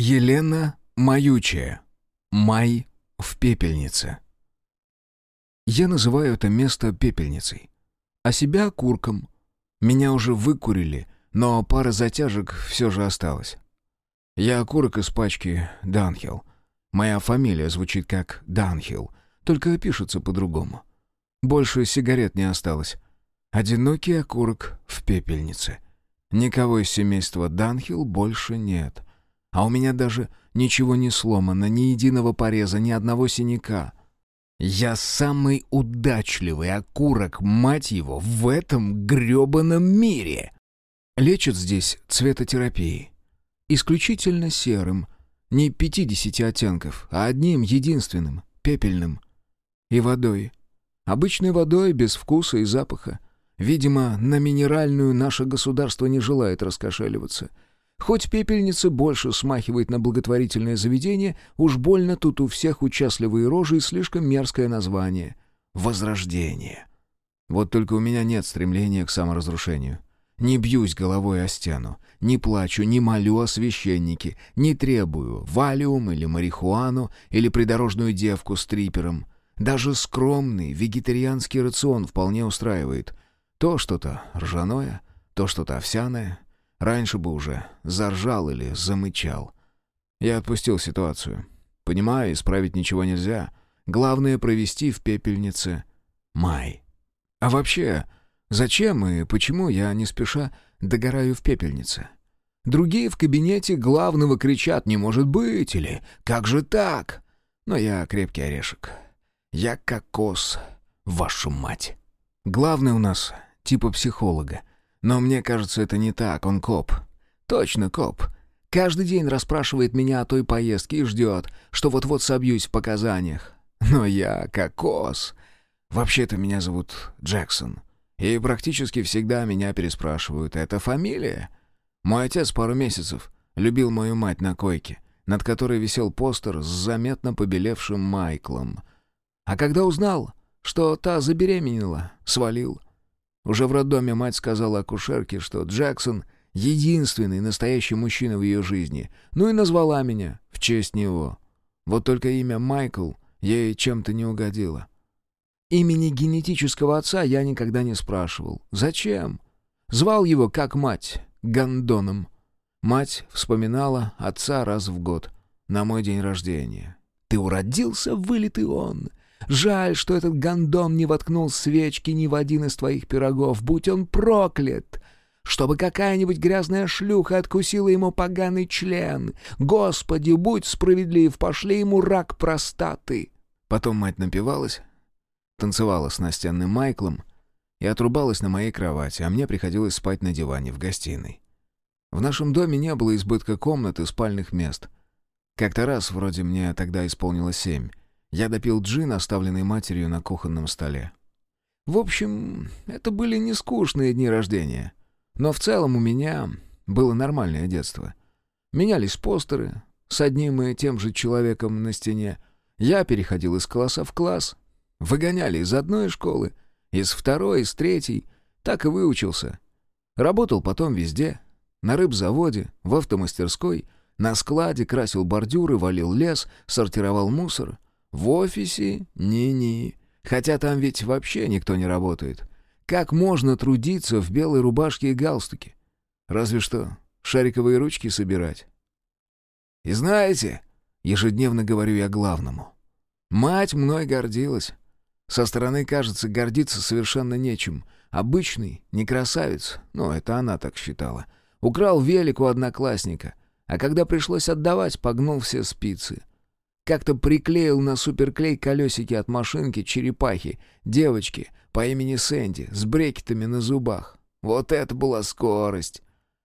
Елена Маючая. Май в пепельнице. Я называю это место пепельницей, а себя окурком. Меня уже выкурили, но пара затяжек все же осталась. Я окурок из пачки Данхилл. Моя фамилия звучит как Данхилл, только пишется по-другому. Больше сигарет не осталось. Одинокий окурок в пепельнице. Никого из семейства Данхилл больше нет. А у меня даже ничего не сломано, ни единого пореза, ни одного синяка. Я самый удачливый окурок, мать его, в этом грёбаном мире. Лечат здесь цветотерапией. Исключительно серым, не 50 оттенков, а одним единственным, пепельным. И водой. Обычной водой, без вкуса и запаха. Видимо, на минеральную наше государство не желает раскошеливаться — Хоть пепельница больше смахивает на благотворительное заведение, уж больно тут у всех участливые рожи и слишком мерзкое название — «Возрождение». Вот только у меня нет стремления к саморазрушению. Не бьюсь головой о стену, не плачу, не молю о священнике, не требую валиум или марихуану или придорожную девку с трипером. Даже скромный вегетарианский рацион вполне устраивает. То что-то ржаное, то что-то овсяное — Раньше бы уже заржал или замычал. Я отпустил ситуацию. Понимаю, исправить ничего нельзя. Главное — провести в пепельнице май. А вообще, зачем и почему я не спеша догораю в пепельнице? Другие в кабинете главного кричат «не может быть» или «как же так?». Но я крепкий орешек. Я кокос, вашу мать. Главный у нас типа психолога. Но мне кажется, это не так, он коп. Точно коп. Каждый день расспрашивает меня о той поездке и ждет, что вот-вот собьюсь в показаниях. Но я кокос. Вообще-то меня зовут Джексон. И практически всегда меня переспрашивают, это фамилия? Мой отец пару месяцев любил мою мать на койке, над которой висел постер с заметно побелевшим Майклом. А когда узнал, что та забеременела, свалил — уже в роддоме мать сказала акушерке, что Джексон — единственный настоящий мужчина в ее жизни, ну и назвала меня в честь него. Вот только имя Майкл ей чем-то не угодило. Имени генетического отца я никогда не спрашивал. Зачем? Звал его, как мать, Гондоном. Мать вспоминала отца раз в год, на мой день рождения. «Ты уродился, вылитый он! Жаль, что этот гондон не воткнул свечки ни в один из твоих пирогов. Будь он проклят! Чтобы какая-нибудь грязная шлюха откусила ему поганый член. Господи, будь справедлив, пошли ему рак простаты!» Потом мать напивалась, танцевала с настенным Майклом и отрубалась на моей кровати, а мне приходилось спать на диване в гостиной. В нашем доме не было избытка комнат и спальных мест. Как-то раз, вроде мне тогда исполнилось семь, я допил джин, оставленный матерью на кухонном столе. В общем, это были не скучные дни рождения. Но в целом у меня было нормальное детство. Менялись постеры с одним и тем же человеком на стене. Я переходил из класса в класс. Выгоняли из одной школы, из второй, из третьей. Так и выучился. Работал потом везде. На рыбзаводе, в автомастерской, на складе, красил бордюры, валил лес, сортировал мусор — в офисе ни-ни. Хотя там ведь вообще никто не работает. Как можно трудиться в белой рубашке и галстуке? Разве что шариковые ручки собирать. И знаете, ежедневно говорю я главному. Мать мной гордилась. Со стороны, кажется, гордиться совершенно нечем. Обычный, не красавец, ну, это она так считала. Украл велик у одноклассника, а когда пришлось отдавать, погнул все спицы. Как-то приклеил на суперклей колесики от машинки черепахи, девочки по имени Сэнди, с брекетами на зубах. Вот это была скорость!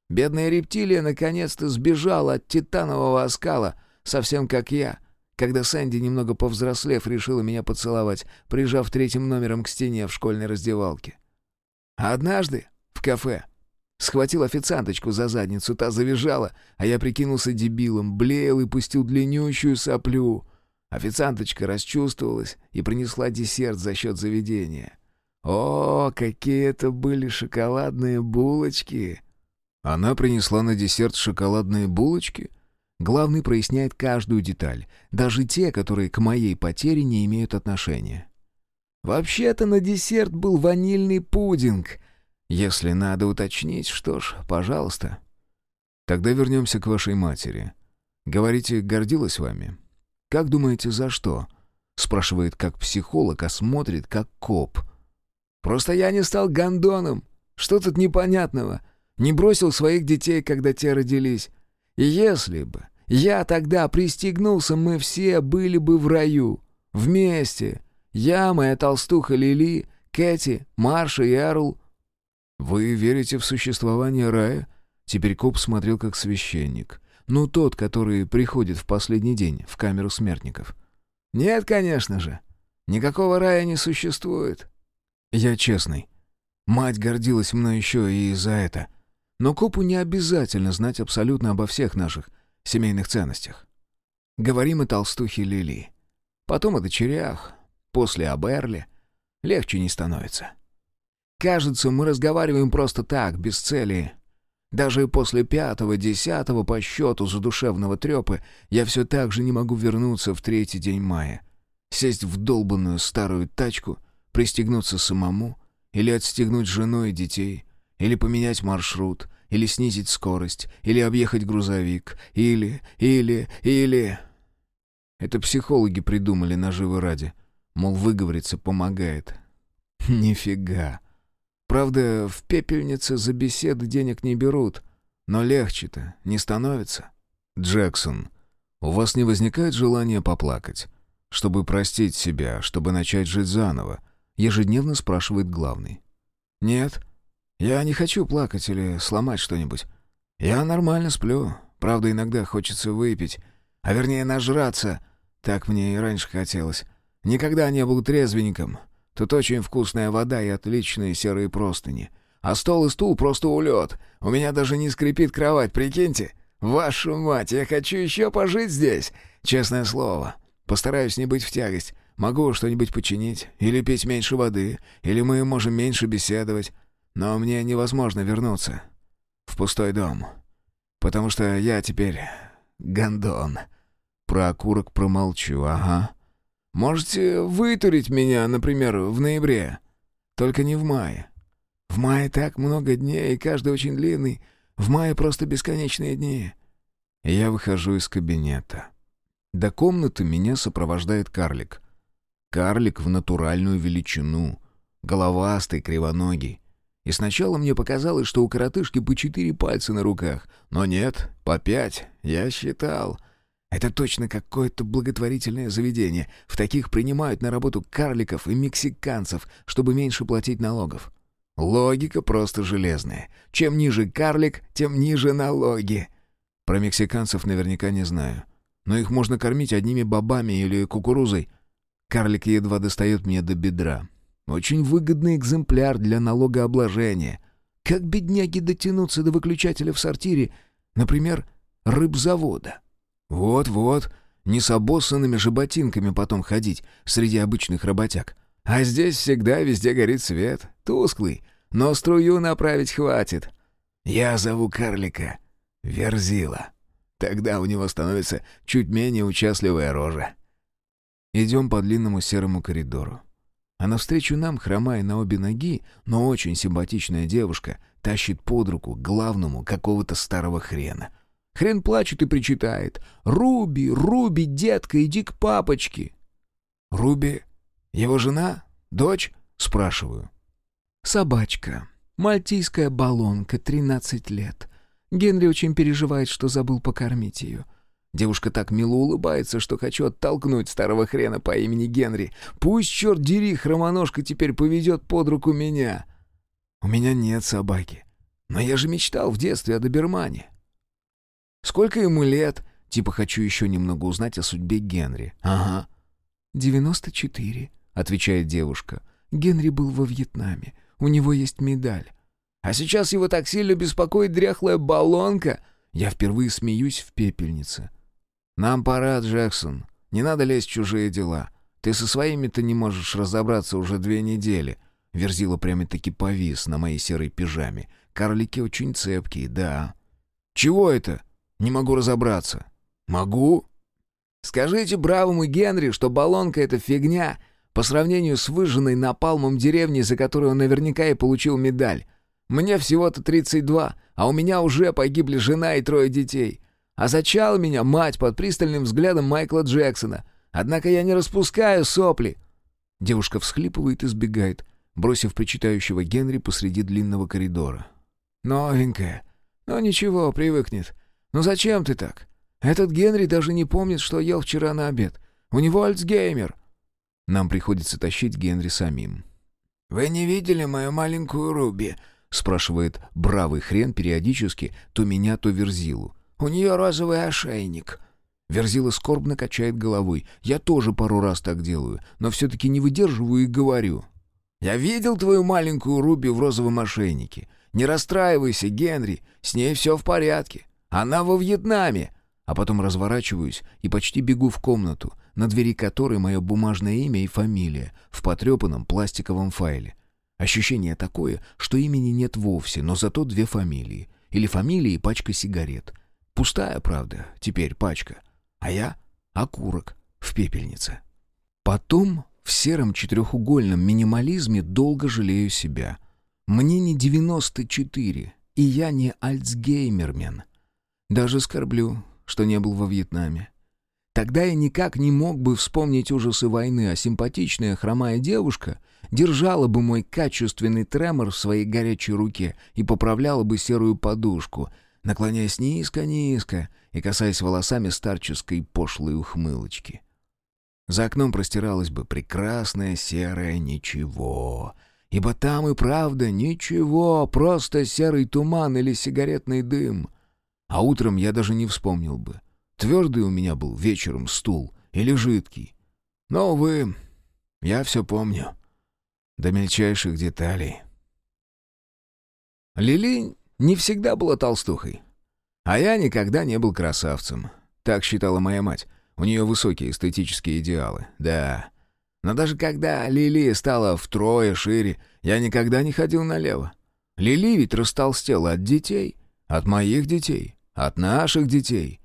Бедная рептилия наконец-то сбежала от титанового оскала, совсем как я, когда Сэнди, немного повзрослев, решила меня поцеловать, прижав третьим номером к стене в школьной раздевалке. А однажды в кафе Схватил официанточку за задницу, та завизжала, а я прикинулся дебилом, блеял и пустил длиннющую соплю. Официанточка расчувствовалась и принесла десерт за счет заведения. О, какие это были шоколадные булочки! Она принесла на десерт шоколадные булочки? Главный проясняет каждую деталь, даже те, которые к моей потере не имеют отношения. Вообще-то на десерт был ванильный пудинг. Если надо уточнить, что ж, пожалуйста. Тогда вернемся к вашей матери. Говорите, гордилась вами? Как думаете, за что? Спрашивает как психолог, а смотрит как коп. Просто я не стал гондоном. Что тут непонятного? Не бросил своих детей, когда те родились. И если бы я тогда пристегнулся, мы все были бы в раю. Вместе. Я, моя толстуха Лили, Кэти, Марша и Эрл. «Вы верите в существование рая?» Теперь коп смотрел как священник. Ну, тот, который приходит в последний день в камеру смертников. «Нет, конечно же. Никакого рая не существует». «Я честный. Мать гордилась мной еще и за это. Но копу не обязательно знать абсолютно обо всех наших семейных ценностях. Говорим о толстухе Лили. Потом о дочерях, после о Берле. Легче не становится. Кажется, мы разговариваем просто так, без цели. Даже после пятого, десятого по счету задушевного трепа я все так же не могу вернуться в третий день мая. Сесть в долбанную старую тачку, пристегнуться самому, или отстегнуть жену и детей, или поменять маршрут, или снизить скорость, или объехать грузовик, или, или, или... Это психологи придумали наживы ради. Мол, выговориться помогает. Нифига. Правда, в пепельнице за беседы денег не берут. Но легче-то не становится. Джексон, у вас не возникает желания поплакать? Чтобы простить себя, чтобы начать жить заново? Ежедневно спрашивает главный. Нет, я не хочу плакать или сломать что-нибудь. Я нормально сплю. Правда, иногда хочется выпить. А вернее, нажраться. Так мне и раньше хотелось. Никогда не был трезвенником. Тут очень вкусная вода и отличные серые простыни. А стол и стул просто улет. У меня даже не скрипит кровать, прикиньте. Вашу мать, я хочу еще пожить здесь. Честное слово. Постараюсь не быть в тягость. Могу что-нибудь починить, или пить меньше воды, или мы можем меньше беседовать. Но мне невозможно вернуться в пустой дом. Потому что я теперь гондон. Про окурок промолчу, ага. Можете вытурить меня, например, в ноябре. Только не в мае. В мае так много дней, и каждый очень длинный. В мае просто бесконечные дни. Я выхожу из кабинета. До комнаты меня сопровождает карлик. Карлик в натуральную величину. Головастый, кривоногий. И сначала мне показалось, что у коротышки по четыре пальца на руках. Но нет, по пять. Я считал. Это точно какое-то благотворительное заведение. В таких принимают на работу карликов и мексиканцев, чтобы меньше платить налогов. Логика просто железная. Чем ниже карлик, тем ниже налоги. Про мексиканцев наверняка не знаю. Но их можно кормить одними бобами или кукурузой. Карлик едва достает мне до бедра. Очень выгодный экземпляр для налогообложения. Как бедняги дотянуться до выключателя в сортире, например, рыбзавода? Вот-вот, не с обоссанными же ботинками потом ходить среди обычных работяг. А здесь всегда везде горит свет, тусклый, но струю направить хватит. Я зову карлика Верзила. Тогда у него становится чуть менее участливая рожа. Идем по длинному серому коридору. А навстречу нам, хромая на обе ноги, но очень симпатичная девушка, тащит под руку главному какого-то старого хрена — Хрен плачет и причитает. «Руби, Руби, детка, иди к папочке!» «Руби? Его жена? Дочь?» — спрашиваю. «Собачка. Мальтийская баллонка, 13 лет. Генри очень переживает, что забыл покормить ее. Девушка так мило улыбается, что хочу оттолкнуть старого хрена по имени Генри. Пусть, черт дери, хромоножка теперь поведет под руку меня. У меня нет собаки. Но я же мечтал в детстве о добермане. Сколько ему лет? Типа хочу еще немного узнать о судьбе Генри. Ага. «Девяносто четыре», — отвечает девушка. «Генри был во Вьетнаме. У него есть медаль». «А сейчас его так сильно беспокоит дряхлая баллонка?» Я впервые смеюсь в пепельнице. «Нам пора, Джексон. Не надо лезть в чужие дела. Ты со своими-то не можешь разобраться уже две недели». Верзила прямо-таки повис на моей серой пижаме. Карлики очень цепкие, да. «Чего это?» Не могу разобраться. «Могу». «Скажите бравому Генри, что баллонка — это фигня, по сравнению с выжженной напалмом деревни, за которую он наверняка и получил медаль. Мне всего-то 32, а у меня уже погибли жена и трое детей. А зачала меня мать под пристальным взглядом Майкла Джексона. Однако я не распускаю сопли». Девушка всхлипывает и сбегает, бросив причитающего Генри посреди длинного коридора. «Новенькая. Ну ничего, привыкнет. Ну зачем ты так? Этот Генри даже не помнит, что ел вчера на обед. У него альцгеймер». Нам приходится тащить Генри самим. «Вы не видели мою маленькую Руби?» — спрашивает бравый хрен периодически то меня, то Верзилу. «У нее розовый ошейник». Верзила скорбно качает головой. Я тоже пару раз так делаю, но все-таки не выдерживаю и говорю. «Я видел твою маленькую Руби в розовом ошейнике. Не расстраивайся, Генри, с ней все в порядке. Она во Вьетнаме а потом разворачиваюсь и почти бегу в комнату, на двери которой мое бумажное имя и фамилия в потрепанном пластиковом файле. Ощущение такое, что имени нет вовсе, но зато две фамилии. Или фамилия и пачка сигарет. Пустая, правда, теперь пачка. А я — окурок в пепельнице. Потом в сером четырехугольном минимализме долго жалею себя. Мне не 94, и я не альцгеймермен. Даже скорблю, что не был во Вьетнаме. Тогда я никак не мог бы вспомнить ужасы войны, а симпатичная хромая девушка держала бы мой качественный тремор в своей горячей руке и поправляла бы серую подушку, наклоняясь низко-низко и касаясь волосами старческой пошлой ухмылочки. За окном простиралось бы прекрасное серое ничего, ибо там и правда ничего, просто серый туман или сигаретный дым. А утром я даже не вспомнил бы. Твердый у меня был вечером стул или жидкий. Но, увы, я все помню. До мельчайших деталей. Лили не всегда была толстухой. А я никогда не был красавцем. Так считала моя мать. У нее высокие эстетические идеалы. Да. Но даже когда Лили стала втрое шире, я никогда не ходил налево. Лили ведь растолстела от детей. От моих детей. От наших детей.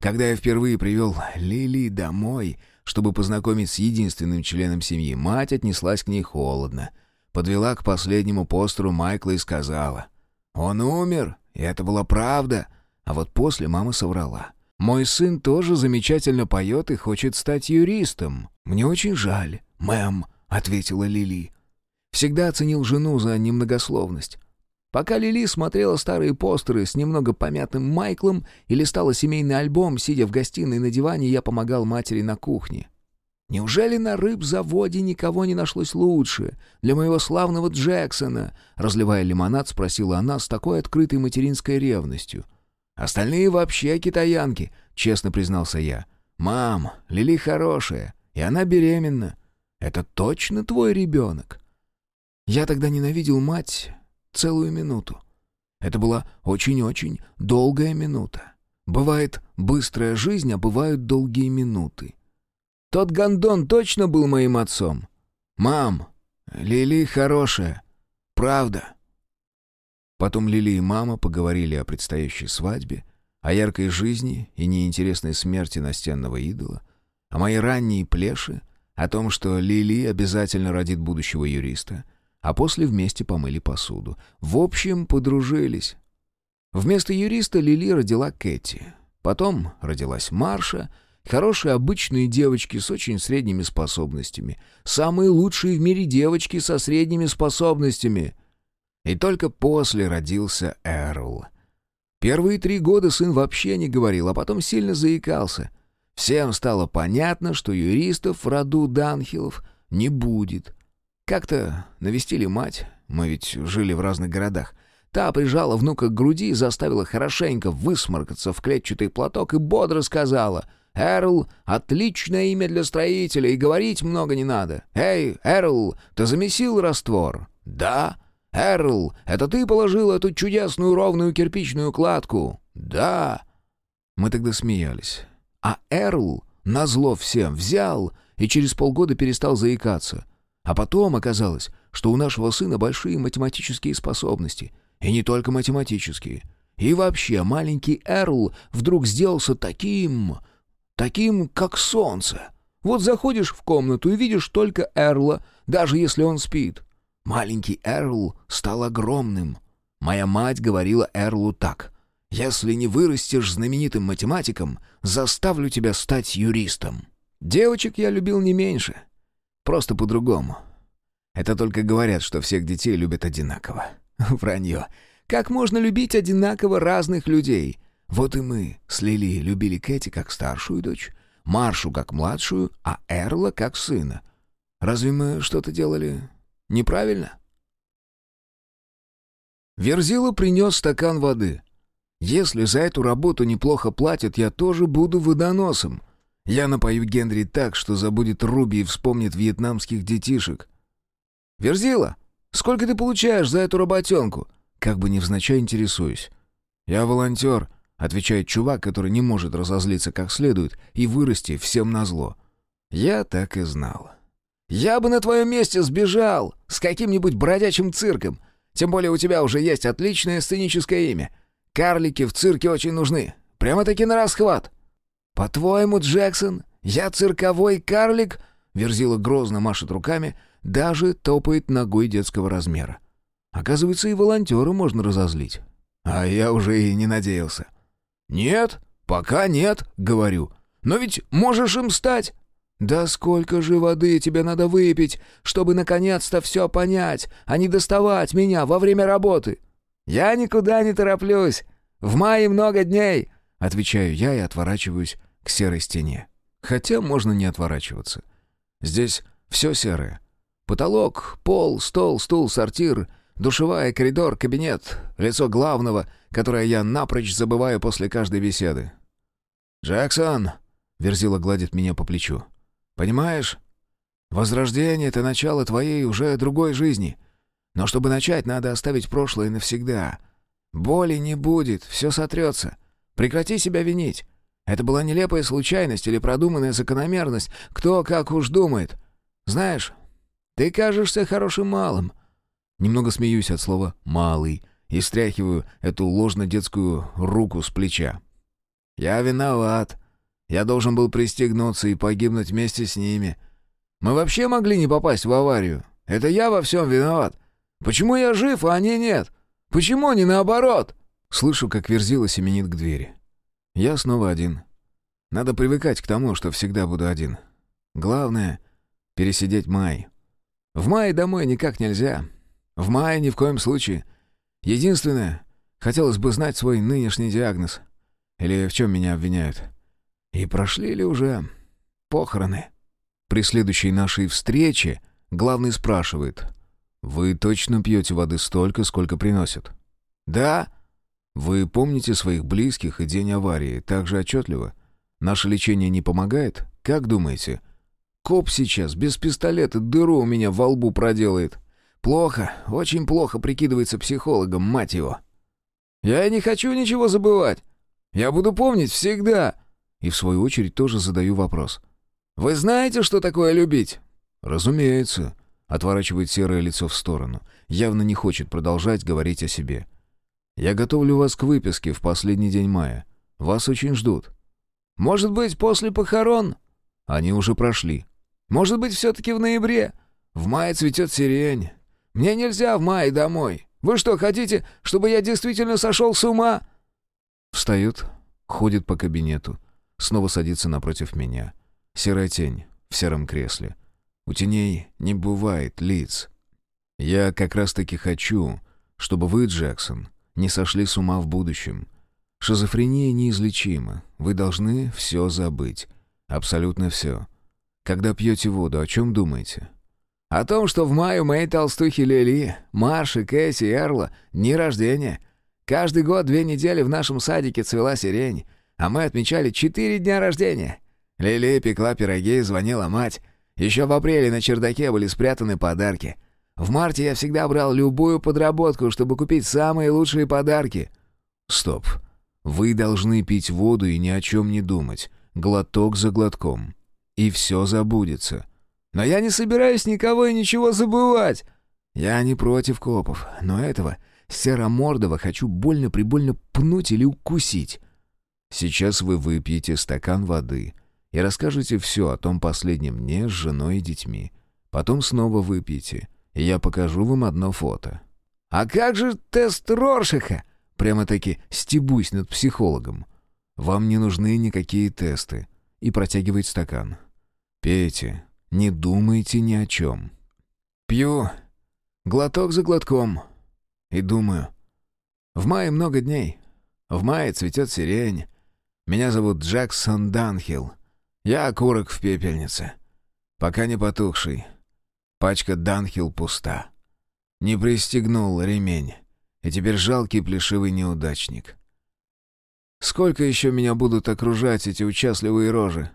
Когда я впервые привел Лили домой, чтобы познакомить с единственным членом семьи, мать отнеслась к ней холодно. Подвела к последнему постеру Майкла и сказала. «Он умер, и это была правда». А вот после мама соврала. «Мой сын тоже замечательно поет и хочет стать юристом. Мне очень жаль, мэм», — ответила Лили. Всегда оценил жену за немногословность. Пока Лили смотрела старые постеры с немного помятым Майклом и листала семейный альбом, сидя в гостиной на диване, я помогал матери на кухне. «Неужели на рыбзаводе никого не нашлось лучше? Для моего славного Джексона?» Разливая лимонад, спросила она с такой открытой материнской ревностью. «Остальные вообще китаянки», — честно признался я. «Мам, Лили хорошая, и она беременна. Это точно твой ребенок?» Я тогда ненавидел мать Целую минуту. Это была очень-очень долгая минута. Бывает быстрая жизнь, а бывают долгие минуты. Тот гондон точно был моим отцом. «Мам, Лили хорошая. Правда». Потом Лили и мама поговорили о предстоящей свадьбе, о яркой жизни и неинтересной смерти настенного идола, о моей ранней плеше, о том, что Лили обязательно родит будущего юриста — а после вместе помыли посуду. В общем, подружились. Вместо юриста Лили родила Кэти. Потом родилась Марша, хорошие обычные девочки с очень средними способностями. Самые лучшие в мире девочки со средними способностями. И только после родился Эрл. Первые три года сын вообще не говорил, а потом сильно заикался. Всем стало понятно, что юристов в роду Данхилов не будет — как-то навестили мать, мы ведь жили в разных городах. Та прижала внука к груди и заставила хорошенько высморкаться в клетчатый платок и бодро сказала «Эрл — отличное имя для строителя, и говорить много не надо. Эй, Эрл, ты замесил раствор?» «Да». «Эрл, это ты положил эту чудесную ровную кирпичную кладку?» «Да». Мы тогда смеялись. А Эрл, назло всем, взял и через полгода перестал заикаться. А потом оказалось, что у нашего сына большие математические способности. И не только математические. И вообще, маленький Эрл вдруг сделался таким... таким, как солнце. Вот заходишь в комнату и видишь только Эрла, даже если он спит. Маленький Эрл стал огромным. Моя мать говорила Эрлу так. «Если не вырастешь знаменитым математиком, заставлю тебя стать юристом». Девочек я любил не меньше. Просто по-другому. Это только говорят, что всех детей любят одинаково. Вранье. Как можно любить одинаково разных людей? Вот и мы с Лили любили Кэти как старшую дочь, Маршу как младшую, а Эрла как сына. Разве мы что-то делали неправильно? Верзила принес стакан воды. «Если за эту работу неплохо платят, я тоже буду водоносом. Я напою Генри так, что забудет Руби и вспомнит вьетнамских детишек. Верзила, сколько ты получаешь за эту работенку?» Как бы невзначай интересуюсь. «Я волонтер», — отвечает чувак, который не может разозлиться как следует и вырасти всем назло. «Я так и знал». «Я бы на твоем месте сбежал с каким-нибудь бродячим цирком. Тем более у тебя уже есть отличное сценическое имя. Карлики в цирке очень нужны. Прямо-таки на расхват». «По-твоему, Джексон, я цирковой карлик?» Верзила грозно машет руками, даже топает ногой детского размера. Оказывается, и волонтера можно разозлить. А я уже и не надеялся. «Нет, пока нет», — говорю. «Но ведь можешь им стать». «Да сколько же воды тебе надо выпить, чтобы наконец-то все понять, а не доставать меня во время работы?» «Я никуда не тороплюсь. В мае много дней», — отвечаю я и отворачиваюсь к серой стене. Хотя можно не отворачиваться. Здесь все серое. Потолок, пол, стол, стул, сортир, душевая, коридор, кабинет, лицо главного, которое я напрочь забываю после каждой беседы. «Джексон!» — Верзила гладит меня по плечу. Понимаешь? Возрождение — это начало твоей уже другой жизни. Но чтобы начать, надо оставить прошлое навсегда. Боли не будет, все сотрется. Прекрати себя винить. Это была нелепая случайность или продуманная закономерность, кто как уж думает. Знаешь, ты кажешься хорошим малым. Немного смеюсь от слова «малый» и стряхиваю эту ложно-детскую руку с плеча. «Я виноват. Я должен был пристегнуться и погибнуть вместе с ними. Мы вообще могли не попасть в аварию. Это я во всем виноват. Почему я жив, а они нет? Почему не наоборот?» Слышу, как Верзила семенит к двери. Я снова один. Надо привыкать к тому, что всегда буду один. Главное — пересидеть май. В мае домой никак нельзя. В мае ни в коем случае. Единственное, хотелось бы знать свой нынешний диагноз. Или в чем меня обвиняют. И прошли ли уже похороны? При следующей нашей встрече главный спрашивает. «Вы точно пьете воды столько, сколько приносят?» «Да». «Вы помните своих близких и день аварии так же отчетливо? Наше лечение не помогает? Как думаете?» «Коп сейчас без пистолета дыру у меня во лбу проделает. Плохо, очень плохо прикидывается психологом, мать его». «Я не хочу ничего забывать. Я буду помнить всегда», и в свою очередь тоже задаю вопрос. «Вы знаете, что такое любить?» «Разумеется», — отворачивает серое лицо в сторону. Явно не хочет продолжать говорить о себе. «Я готовлю вас к выписке в последний день мая. Вас очень ждут». «Может быть, после похорон?» «Они уже прошли». «Может быть, все-таки в ноябре? В мае цветет сирень. Мне нельзя в мае домой. Вы что, хотите, чтобы я действительно сошел с ума?» Встает, ходит по кабинету, снова садится напротив меня. Серая тень в сером кресле. У теней не бывает лиц. Я как раз-таки хочу, чтобы вы, Джексон, не сошли с ума в будущем. Шизофрения неизлечима. Вы должны все забыть. Абсолютно все. Когда пьете воду, о чем думаете? О том, что в мае у моей толстухи Лили, Марши, Кэсси и Эрла дни рождения. Каждый год две недели в нашем садике цвела сирень а мы отмечали четыре дня рождения. Лили пекла пироги и звонила мать. Еще в апреле на чердаке были спрятаны подарки. В марте я всегда брал любую подработку, чтобы купить самые лучшие подарки. Стоп. Вы должны пить воду и ни о чем не думать. Глоток за глотком. И все забудется. Но я не собираюсь никого и ничего забывать. Я не против копов, но этого серомордого хочу больно-прибольно пнуть или укусить. Сейчас вы выпьете стакан воды и расскажете все о том последнем дне с женой и детьми. Потом снова выпьете, я покажу вам одно фото. «А как же тест Роршаха?» Прямо-таки стебусь над психологом. «Вам не нужны никакие тесты». И протягивает стакан. «Пейте, не думайте ни о чем». Пью, глоток за глотком, и думаю. В мае много дней. В мае цветет сирень. Меня зовут Джексон Данхилл. Я окурок в пепельнице. Пока не потухший. Пачка Данхилл пуста. Не пристегнул ремень. И теперь жалкий плешивый неудачник. Сколько еще меня будут окружать эти участливые рожи?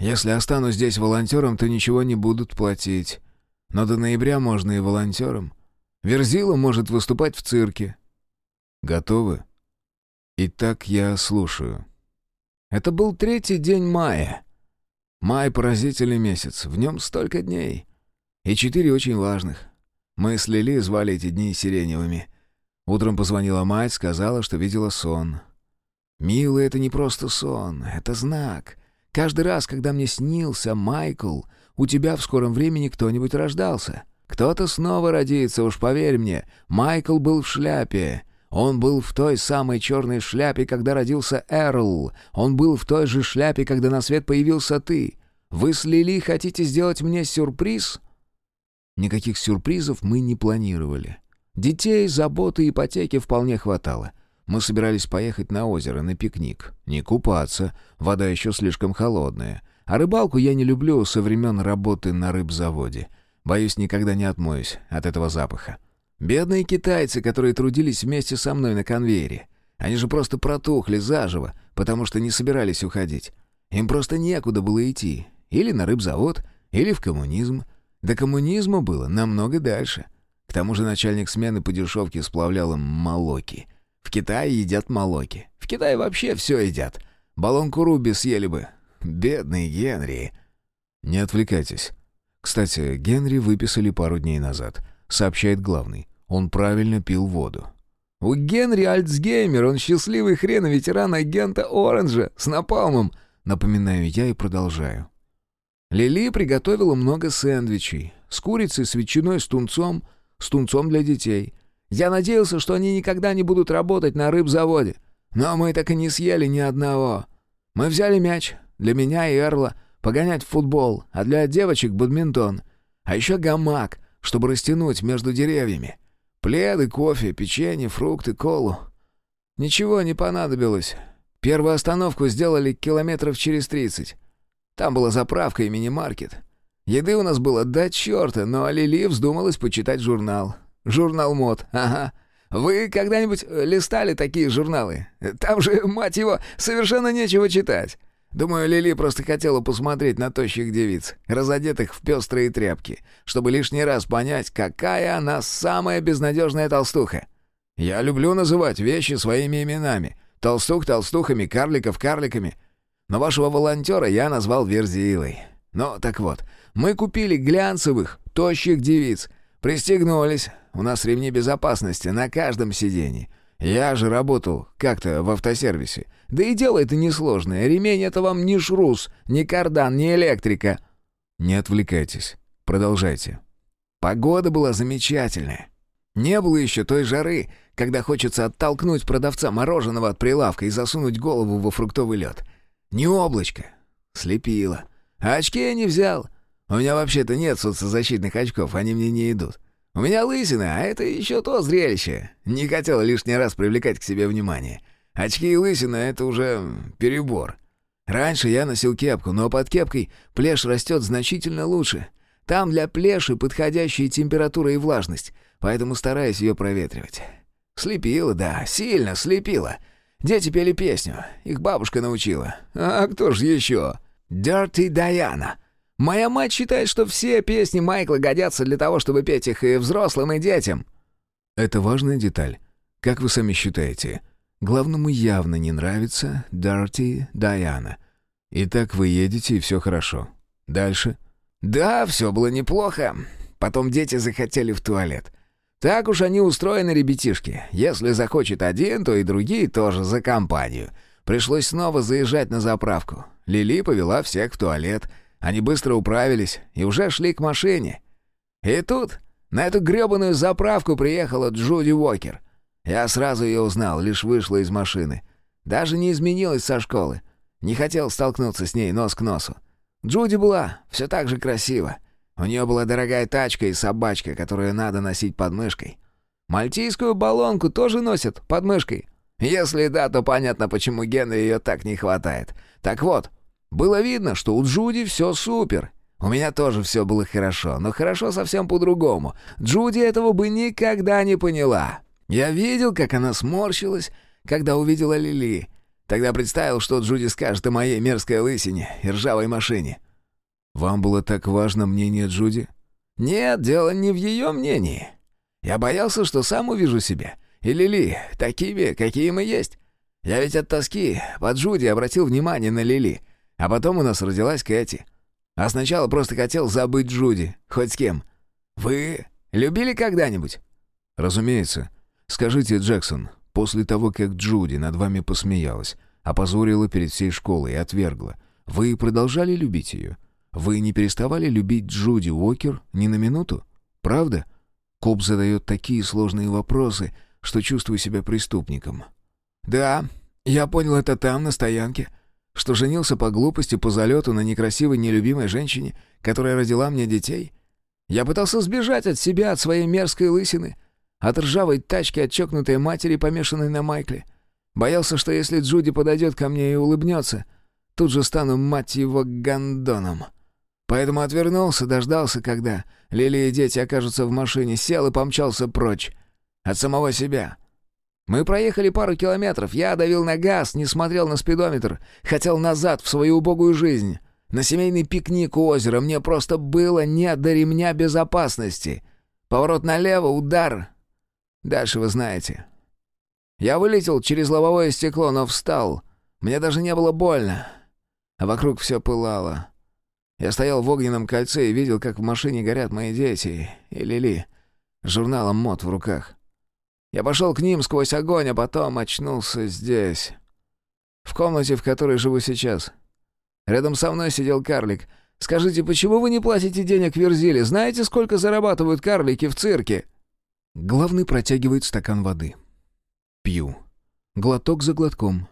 Если останусь здесь волонтером, то ничего не будут платить. Но до ноября можно и волонтером. Верзила может выступать в цирке. Готовы? Итак, я слушаю. Это был третий день мая. Май — поразительный месяц, в нем столько дней. И четыре очень важных. Мы с Лили звали эти дни сиреневыми. Утром позвонила мать, сказала, что видела сон. «Милый, это не просто сон, это знак. Каждый раз, когда мне снился Майкл, у тебя в скором времени кто-нибудь рождался. Кто-то снова родится, уж поверь мне. Майкл был в шляпе. Он был в той самой черной шляпе, когда родился Эрл. Он был в той же шляпе, когда на свет появился ты. Вы с Лили хотите сделать мне сюрприз?» Никаких сюрпризов мы не планировали. Детей, заботы, ипотеки вполне хватало. Мы собирались поехать на озеро на пикник. Не купаться, вода еще слишком холодная. А рыбалку я не люблю со времен работы на рыбзаводе. Боюсь, никогда не отмоюсь от этого запаха. Бедные китайцы, которые трудились вместе со мной на конвейере. Они же просто протухли заживо, потому что не собирались уходить. Им просто некуда было идти. Или на рыбзавод, или в коммунизм. До коммунизма было намного дальше. К тому же начальник смены по дешевке сплавлял им молоки. В Китае едят молоки. В Китае вообще все едят. Баллонку Руби съели бы, Бедный Генри. Не отвлекайтесь. Кстати, Генри выписали пару дней назад. Сообщает главный. Он правильно пил воду. У Генри Альцгеймер, он счастливый хрен ветеран агента Оранжа с напалмом. Напоминаю я и продолжаю. Лили приготовила много сэндвичей. С курицей, с ветчиной, с тунцом. С тунцом для детей. Я надеялся, что они никогда не будут работать на рыбзаводе. Но мы так и не съели ни одного. Мы взяли мяч, для меня и Эрла погонять в футбол, а для девочек — бадминтон. А еще гамак, чтобы растянуть между деревьями. Пледы, кофе, печенье, фрукты, колу. Ничего не понадобилось. Первую остановку сделали километров через тридцать. Там была заправка и мини-маркет. Еды у нас было до черта, но Лили вздумалась почитать журнал. Журнал мод, ага. Вы когда-нибудь листали такие журналы? Там же, мать его, совершенно нечего читать. Думаю, Лили просто хотела посмотреть на тощих девиц, разодетых в пестрые тряпки, чтобы лишний раз понять, какая она самая безнадежная толстуха. Я люблю называть вещи своими именами. Толстух толстухами, карликов карликами. Но вашего волонтера я назвал Верзилой. Ну, так вот, мы купили глянцевых, тощих девиц, пристегнулись, у нас ремни безопасности на каждом сиденье. Я же работал как-то в автосервисе. Да и дело это несложное. Ремень — это вам не шрус, не кардан, не электрика». «Не отвлекайтесь. Продолжайте». Погода была замечательная. Не было еще той жары, когда хочется оттолкнуть продавца мороженого от прилавка и засунуть голову во фруктовый лед. Не облачко. Слепило. Очки я не взял. У меня вообще-то нет соцзащитных очков, они мне не идут. У меня лысина, а это еще то зрелище. Не хотел лишний раз привлекать к себе внимание. Очки и лысина — это уже перебор. Раньше я носил кепку, но под кепкой плешь растет значительно лучше. Там для плеши подходящая температура и влажность, поэтому стараюсь ее проветривать. Слепила, да, сильно слепила. Дети пели песню, их бабушка научила. А кто ж еще? «Dirty Diana». Моя мать считает, что все песни Майкла годятся для того, чтобы петь их и взрослым, и детям. Это важная деталь. Как вы сами считаете, Главному явно не нравится Дарти Дайана. Итак, вы едете, и все хорошо. Дальше? Да, все было неплохо. Потом дети захотели в туалет. Так уж они устроены, ребятишки. Если захочет один, то и другие тоже за компанию. Пришлось снова заезжать на заправку. Лили повела всех в туалет. Они быстро управились и уже шли к машине. И тут на эту гребаную заправку приехала Джуди Уокер. Я сразу ее узнал, лишь вышла из машины. Даже не изменилась со школы. Не хотел столкнуться с ней нос к носу. Джуди была все так же красива. У нее была дорогая тачка и собачка, которую надо носить под мышкой. Мальтийскую баллонку тоже носят под мышкой. Если да, то понятно, почему Генри ее так не хватает. Так вот, было видно, что у Джуди все супер. У меня тоже все было хорошо, но хорошо совсем по-другому. Джуди этого бы никогда не поняла. Я видел, как она сморщилась, когда увидела Лили. Тогда представил, что Джуди скажет о моей мерзкой лысине и ржавой машине. «Вам было так важно мнение Джуди?» «Нет, дело не в ее мнении. Я боялся, что сам увижу себя. И Лили, такими, какие мы есть. Я ведь от тоски по Джуди обратил внимание на Лили. А потом у нас родилась Кэти. А сначала просто хотел забыть Джуди, хоть с кем. Вы любили когда-нибудь?» «Разумеется. Скажите, Джексон, после того, как Джуди над вами посмеялась, опозорила перед всей школой и отвергла, вы продолжали любить ее?» Вы не переставали любить Джуди Уокер ни на минуту? Правда? Коп задает такие сложные вопросы, что чувствую себя преступником. Да, я понял это там, на стоянке. Что женился по глупости, по залету на некрасивой, нелюбимой женщине, которая родила мне детей. Я пытался сбежать от себя, от своей мерзкой лысины, от ржавой тачки, от чокнутой матери, помешанной на Майкле. Боялся, что если Джуди подойдет ко мне и улыбнется, тут же стану, мать его, гандоном. Поэтому отвернулся, дождался, когда Лили и дети окажутся в машине, сел и помчался прочь. От самого себя. Мы проехали пару километров, я давил на газ, не смотрел на спидометр, хотел назад в свою убогую жизнь. На семейный пикник у озера мне просто было не до ремня безопасности. Поворот налево, удар. Дальше вы знаете. Я вылетел через лобовое стекло, но встал. Мне даже не было больно. А вокруг все пылало. Я стоял в огненном кольце и видел, как в машине горят мои дети и Лили с журналом мод в руках. Я пошел к ним сквозь огонь, а потом очнулся здесь. В комнате, в которой живу сейчас. Рядом со мной сидел карлик. «Скажите, почему вы не платите денег Верзиле? Знаете, сколько зарабатывают карлики в цирке?» Главный протягивает стакан воды. Пью. Глоток за глотком.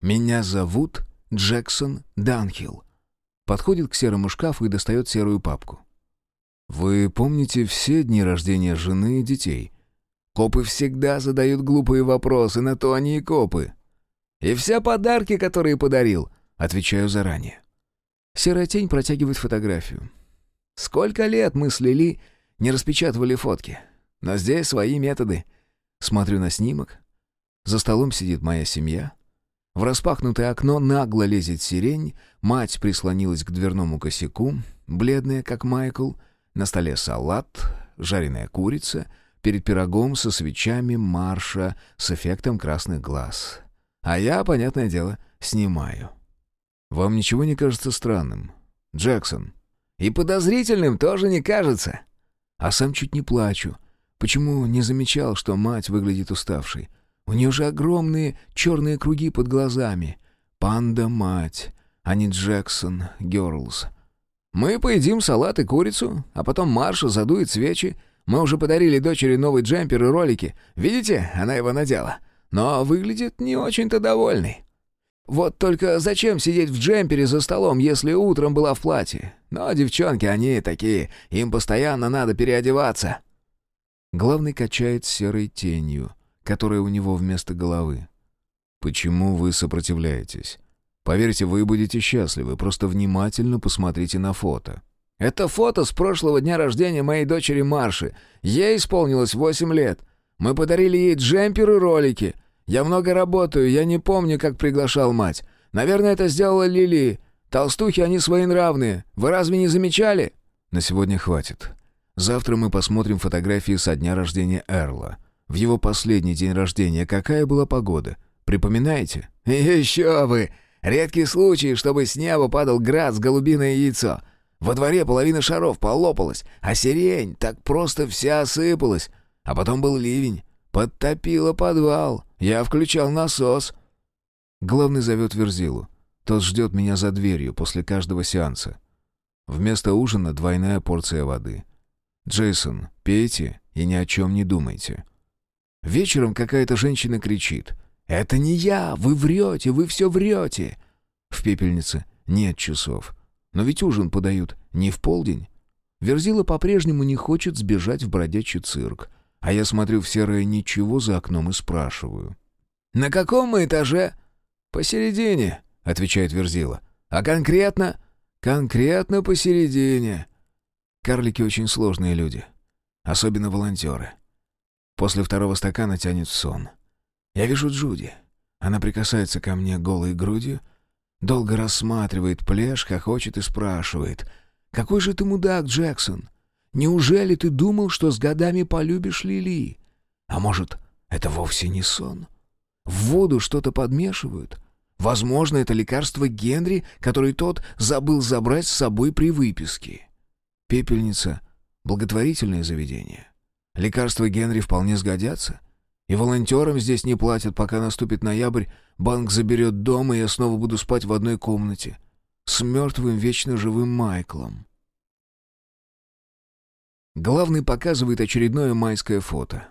«Меня зовут Джексон Данхилл подходит к серому шкафу и достает серую папку. «Вы помните все дни рождения жены и детей?» «Копы всегда задают глупые вопросы, на то они и копы». «И все подарки, которые подарил», — отвечаю заранее. Серая тень протягивает фотографию. «Сколько лет мы с Лили не распечатывали фотки, но здесь свои методы». Смотрю на снимок. За столом сидит моя семья. В распахнутое окно нагло лезет сирень, мать прислонилась к дверному косяку, бледная, как Майкл, на столе салат, жареная курица, перед пирогом со свечами марша с эффектом красных глаз. А я, понятное дело, снимаю. Вам ничего не кажется странным? Джексон. И подозрительным тоже не кажется. А сам чуть не плачу. Почему не замечал, что мать выглядит уставшей? У нее же огромные черные круги под глазами. Панда-мать, а не Джексон Герлс. Мы поедим салат и курицу, а потом Марша задует свечи. Мы уже подарили дочери новый джемпер и ролики. Видите, она его надела. Но выглядит не очень-то довольной. Вот только зачем сидеть в джемпере за столом, если утром была в платье? Но девчонки, они такие, им постоянно надо переодеваться. Главный качает серой тенью которая у него вместо головы. «Почему вы сопротивляетесь? Поверьте, вы будете счастливы, просто внимательно посмотрите на фото». «Это фото с прошлого дня рождения моей дочери Марши. Ей исполнилось восемь лет. Мы подарили ей джемпер и ролики. Я много работаю, я не помню, как приглашал мать. Наверное, это сделала Лили. Толстухи, они своенравные. Вы разве не замечали?» «На сегодня хватит. Завтра мы посмотрим фотографии со дня рождения Эрла. В его последний день рождения какая была погода? Припоминаете? «Еще бы! Редкий случай, чтобы с неба падал град с голубиное яйцо. Во дворе половина шаров полопалась, а сирень так просто вся осыпалась. А потом был ливень. Подтопило подвал. Я включал насос. Главный зовет Верзилу. Тот ждет меня за дверью после каждого сеанса. Вместо ужина двойная порция воды. «Джейсон, пейте и ни о чем не думайте». Вечером какая-то женщина кричит. «Это не я! Вы врете! Вы все врете!» В пепельнице нет часов. Но ведь ужин подают не в полдень. Верзила по-прежнему не хочет сбежать в бродячий цирк. А я смотрю в серое ничего за окном и спрашиваю. «На каком мы этаже?» «Посередине», — отвечает Верзила. «А конкретно?» «Конкретно посередине». Карлики очень сложные люди. Особенно волонтеры. После второго стакана тянет сон. Я вижу Джуди. Она прикасается ко мне голой грудью, долго рассматривает плешь, хохочет и спрашивает. «Какой же ты мудак, Джексон? Неужели ты думал, что с годами полюбишь Лили? А может, это вовсе не сон? В воду что-то подмешивают? Возможно, это лекарство Генри, который тот забыл забрать с собой при выписке. Пепельница — благотворительное заведение. Лекарства Генри вполне сгодятся. И волонтерам здесь не платят, пока наступит ноябрь, банк заберет дом, и я снова буду спать в одной комнате с мертвым вечно живым Майклом. Главный показывает очередное майское фото.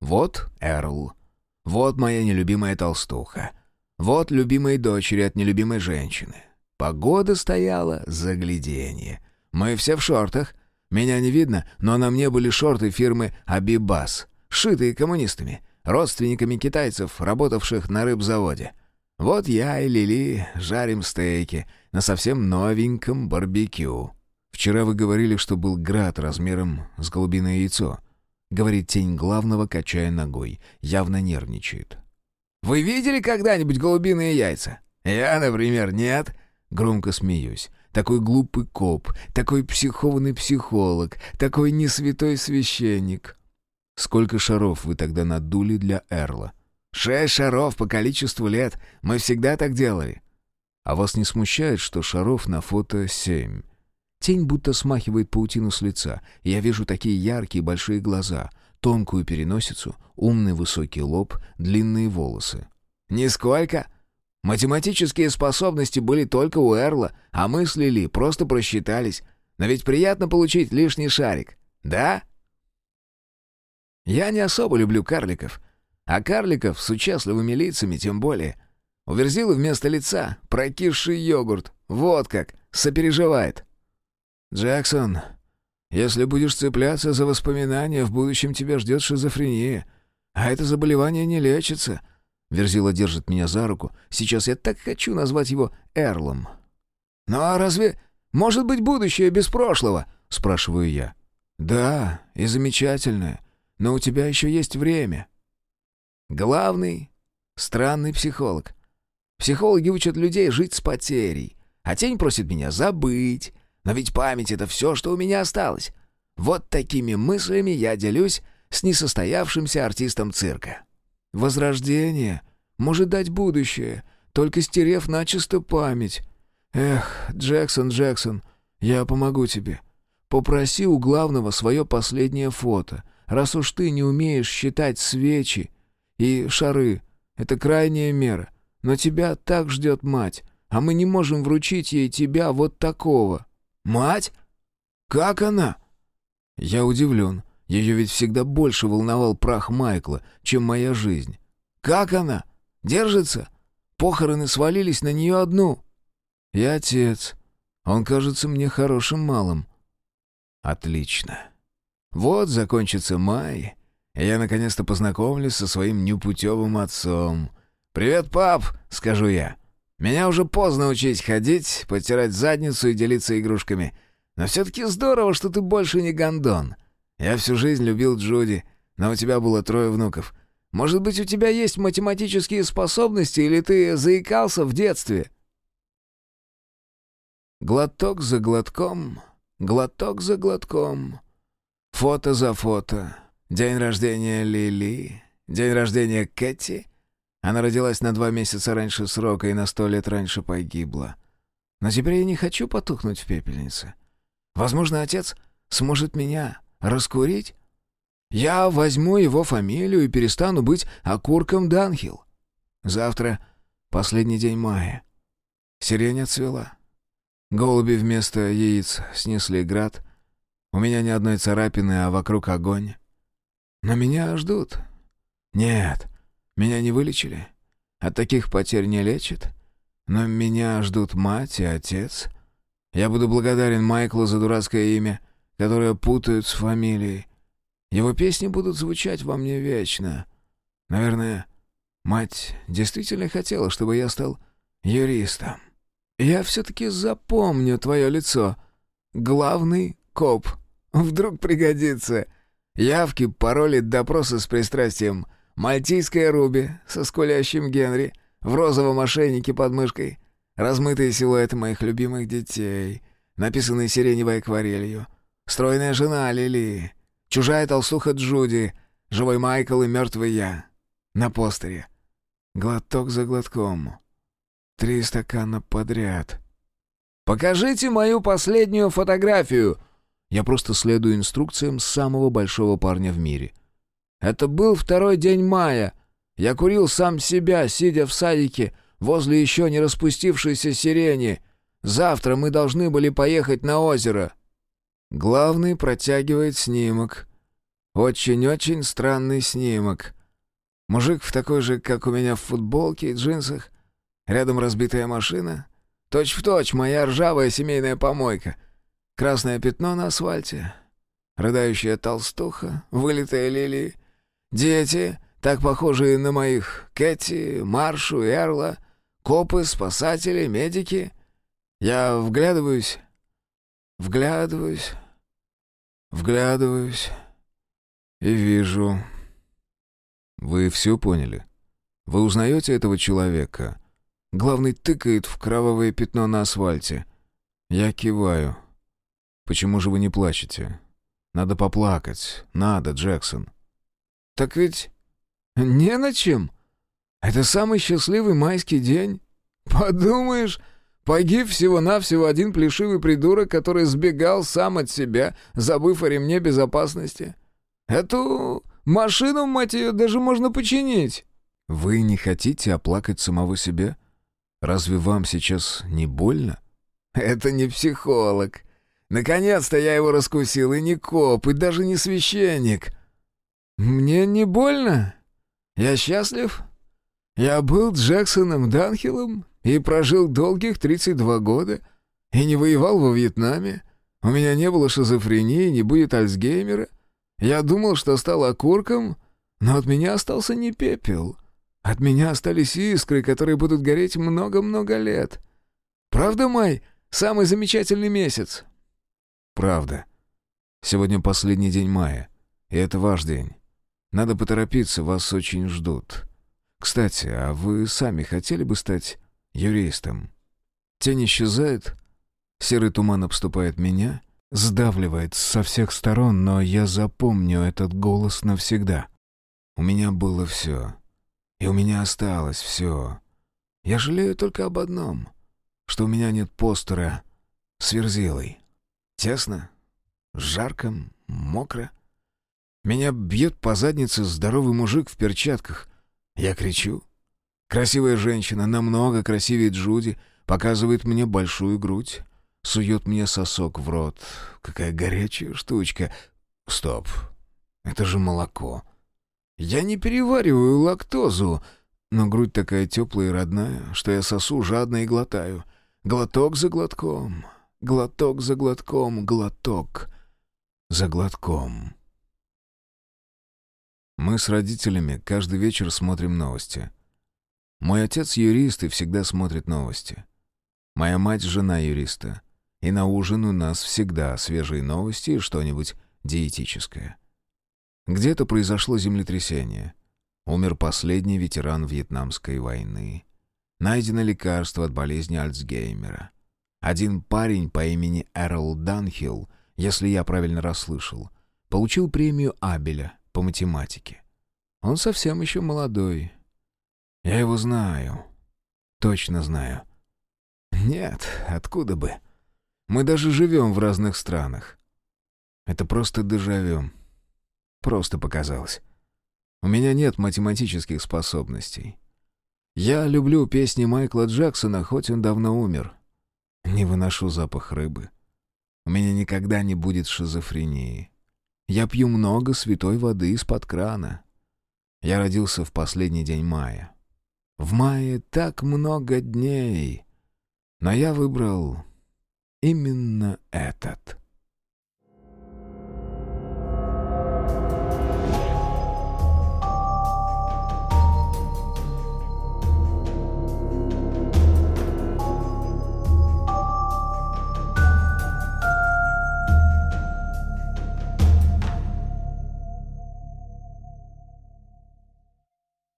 Вот Эрл. Вот моя нелюбимая толстуха. Вот любимые дочери от нелюбимой женщины. Погода стояла, загляденье. Мы все в шортах. Меня не видно, но на мне были шорты фирмы «Абибас», сшитые коммунистами, родственниками китайцев, работавших на рыбзаводе. Вот я и Лили жарим стейки на совсем новеньком барбекю. «Вчера вы говорили, что был град размером с голубиное яйцо», — говорит тень главного, качая ногой. Явно нервничает. «Вы видели когда-нибудь голубиные яйца? Я, например, нет». Громко смеюсь. Такой глупый коп, такой психованный психолог, такой несвятой священник. Сколько шаров вы тогда надули для Эрла? Шесть шаров по количеству лет. Мы всегда так делали. А вас не смущает, что шаров на фото семь? Тень будто смахивает паутину с лица. Я вижу такие яркие большие глаза, тонкую переносицу, умный высокий лоб, длинные волосы. «Нисколько. Математические способности были только у Эрла, а мы с Лили просто просчитались. Но ведь приятно получить лишний шарик, да?» Я не особо люблю карликов. А карликов с участливыми лицами тем более. У Верзилы вместо лица прокисший йогурт. Вот как, сопереживает. «Джексон, если будешь цепляться за воспоминания, в будущем тебя ждет шизофрения. А это заболевание не лечится». Верзила держит меня за руку. Сейчас я так хочу назвать его Эрлом. «Ну а разве может быть будущее без прошлого?» — спрашиваю я. «Да, и замечательное. Но у тебя еще есть время». Главный — странный психолог. Психологи учат людей жить с потерей. А тень просит меня забыть, но ведь память — это все, что у меня осталось. Вот такими мыслями я делюсь с несостоявшимся артистом цирка. Возрождение может дать будущее, только стерев начисто память. Эх, Джексон, Джексон, я помогу тебе. Попроси у главного свое последнее фото, раз уж ты не умеешь считать свечи и шары. Это крайняя мера. Но тебя так ждет мать, а мы не можем вручить ей тебя вот такого. «Мать? Как она?» Я удивлен. Ее ведь всегда больше волновал прах Майкла, чем моя жизнь. «Как она? Держится? Похороны свалились на нее одну». «Я отец. Он кажется мне хорошим малым». «Отлично. Вот закончится май, и я наконец-то познакомлюсь со своим непутевым отцом. «Привет, пап!» — скажу я. Меня уже поздно учить ходить, потирать задницу и делиться игрушками. Но все-таки здорово, что ты больше не гондон. Я всю жизнь любил Джуди, но у тебя было трое внуков. Может быть, у тебя есть математические способности, или ты заикался в детстве?» Глоток за глотком, глоток за глотком, фото за фото. День рождения Лили, день рождения Кэти — она родилась на два месяца раньше срока и на сто лет раньше погибла. Но теперь я не хочу потухнуть в пепельнице. Возможно, отец сможет меня раскурить? Я возьму его фамилию и перестану быть окурком Данхилл. Завтра последний день мая. Сирень отцвела. Голуби вместо яиц снесли град. У меня ни одной царапины, а вокруг огонь. Но меня ждут. Нет, меня не вылечили. От таких потерь не лечат. Но меня ждут мать и отец. Я буду благодарен Майклу за дурацкое имя, которое путают с фамилией. Его песни будут звучать во мне вечно. Наверное, мать действительно хотела, чтобы я стал юристом. Я все-таки запомню твое лицо. Главный коп. Вдруг пригодится. Явки, пароли, допросы с пристрастием. Мальтийская Руби со скулящим Генри в розовом ошейнике под мышкой. Размытые силуэты моих любимых детей, написанные сиреневой акварелью. Стройная жена Лили. Чужая толстуха Джуди. Живой Майкл и мертвый я. На постере. Глоток за глотком. Три стакана подряд. «Покажите мою последнюю фотографию!» Я просто следую инструкциям самого большого парня в мире. Это был второй день мая. Я курил сам себя, сидя в садике, возле еще не распустившейся сирени. Завтра мы должны были поехать на озеро. Главный протягивает снимок. Очень-очень странный снимок. Мужик в такой же, как у меня в футболке и джинсах. Рядом разбитая машина. Точь-в-точь точь моя ржавая семейная помойка. Красное пятно на асфальте. Рыдающая толстуха, вылитая лилии. Дети, так похожие на моих Кэти, Маршу Эрла. Копы, спасатели, медики. Я вглядываюсь, вглядываюсь, вглядываюсь и вижу. Вы все поняли? Вы узнаете этого человека? Главный тыкает в кровавое пятно на асфальте. Я киваю. Почему же вы не плачете? Надо поплакать. Надо, Джексон. Так ведь не на чем. Это самый счастливый майский день. Подумаешь, погиб всего-навсего один плешивый придурок, который сбегал сам от себя, забыв о ремне безопасности. Эту машину, мать ее, даже можно починить. Вы не хотите оплакать самого себя? Разве вам сейчас не больно? Это не психолог. Наконец-то я его раскусил, и не коп, и даже не священник. Мне не больно. Я счастлив. Я был Джексоном Данхиллом и прожил долгих 32 года, и не воевал во Вьетнаме. У меня не было шизофрении, не будет Альцгеймера. Я думал, что стал окурком, но от меня остался не пепел. От меня остались искры, которые будут гореть много-много лет. Правда, май? Самый замечательный месяц. Правда. Сегодня последний день мая, и это ваш день. Надо поторопиться, вас очень ждут. Кстати, а вы сами хотели бы стать юристом? Тень исчезает, серый туман обступает меня, сдавливает со всех сторон, но я запомню этот голос навсегда. У меня было все. И у меня осталось все. Я жалею только об одном, что у меня нет постера с верзилой. Тесно, жарко, мокро. Меня бьет по заднице здоровый мужик в перчатках. Я кричу. Красивая женщина, намного красивее Джуди, показывает мне большую грудь, сует мне сосок в рот. Какая горячая штучка. Стоп, это же молоко. Я не перевариваю лактозу, но грудь такая теплая и родная, что я сосу жадно и глотаю. Глоток за глотком, глоток за глотком, глоток за глотком. Мы с родителями каждый вечер смотрим новости. Мой отец юрист и всегда смотрит новости. Моя мать — жена юриста. И на ужин у нас всегда свежие новости и что-нибудь диетическое. Где-то произошло землетрясение. Умер последний ветеран Вьетнамской войны. Найдено лекарство от болезни Альцгеймера. Один парень по имени Эрл Данхилл, если я правильно расслышал, получил премию Абеля по математике. Он совсем еще молодой. Я его знаю. Точно знаю. Нет, откуда бы. Мы даже живем в разных странах. Это просто дежавю. Просто показалось. У меня нет математических способностей. Я люблю песни Майкла Джексона, хоть он давно умер. Не выношу запах рыбы. У меня никогда не будет шизофрении. Я пью много святой воды из-под крана. Я родился в последний день мая. В мае так много дней. Но я выбрал именно этот.